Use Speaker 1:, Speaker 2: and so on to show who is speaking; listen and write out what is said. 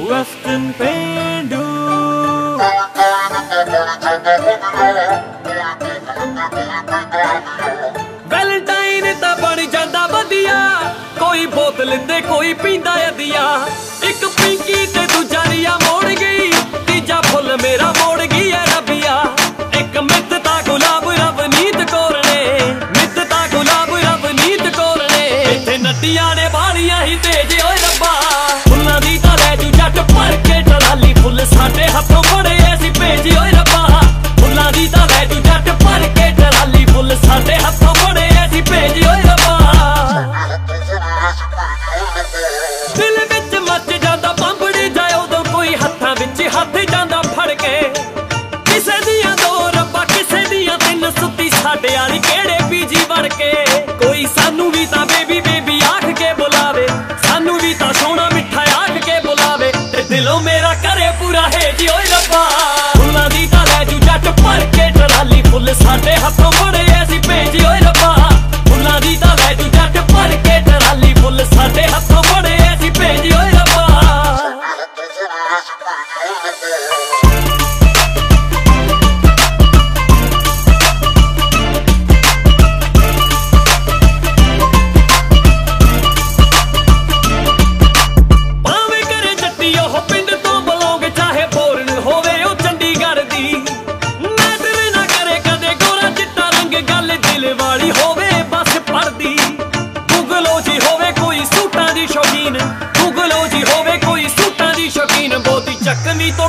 Speaker 1: ਵਫਤਨ ਪੇਂਡੂ ਵੈਲੈਂਟਾਈਨ ਤਾਂ ਬਣ ਜਾਂਦਾ ਵਧੀਆ। ਕੋਈ ਬੋਤਲ ਤੇ ਕੋਈ ਪੀਂਦਾ ਅਧੀਆ। ਇੱਕ ਪਿੰਕੀ ਤੇ ਦੂਜਾ ਰੀਆ ਮੋੜ ਗਈ। ਤੀਜਾ ਫੁੱਲ ਮੇਰਾ ਮੋੜ ਗਈ ਐ ਰੱਬੀਆ। ਇੱਕ ਮਿੱਤ ਤਾਂ ਗੁਲਾਬ ਰਵਨੀਤ ਕੌਰ ਨੇ। ਮਿੱਤ ਤਾਂ ਗੁਲਾਬ ਰਵਨੀਤ ਕੌਰ ਨੇ। ਇੱਥੇ ਨੱਟੀਆਂ ਨੇ ਸਾਡੇ ਹੱਥੋਂ ਫੜੇ ਐਸੀ ਭੇਜੀ ਓਏ ਰੱਬਾ। ਫੁੱਲਾਂ ਦੀ ਤਾਂ ਲੈ ਜੂ ਜੱਟ ਭਰ ਕੇ ਟਰਾਲੀ। ਫੁੱਲ ਸਾਡੇ ਹੱਥੋਂ ਫੜੇ ਐਸੀ ਭੇਜੀ ਓਏ ਰੱਬਾ। ਦਿਲ ਵਿੱਚ ਮੱਚ ਜਾਂਦਾ ਬੰਬੜੀ ਜਾਏ ਉਦੋਂ ਕੋਈ ਹੱਥਾਂ ਵਿੱਚ ਹੱਥ ਜਾਂਦਾ ਫੜ ਕੇ। ਕਿਸੇ ਦੀਆਂ ਦੋ ਰੱਬਾ, ਕਿਸੇ ਦੀਆਂ ਤਿੰਨ ਸੁੱਤੀ ਸਾਡੇ ਵਾਲੀ ਕਿਹੜੇ ਬੀਜੀ ਵੜ ਕੇ? ਪੂਰਾ ਹੈ ਜੀ ਓਏ ਰੱਬਾ। ਫੁੱਲਾਂ ਦੀ ਤਾਂ ਲੈ ਜੂ ਜੱਟ ਭਰ ਕੇ ਟਰਾਲੀ। ਫੁੱਲ ਸਾਡੇ ਹੱਥੋਂ ਫੜੇ ਵਾਲੀ ਹੋਵੇ, ਬਸ ਪੜਦੀ ਗੁਗਲੋ ਜੀ ਹੋਵੇ, ਕੋਈ ਸੂਟਾਂ ਦੀ ਸ਼ੌਕੀਨ। ਗੁਗਲੋ ਜੀ ਹੋਵੇ, ਕੋਈ ਸੂਟਾਂ ਦੀ ਸ਼ੌਕੀਨ। ਬਹੁਤੀ ਚੱਕਵੀਂ ਤੋਂ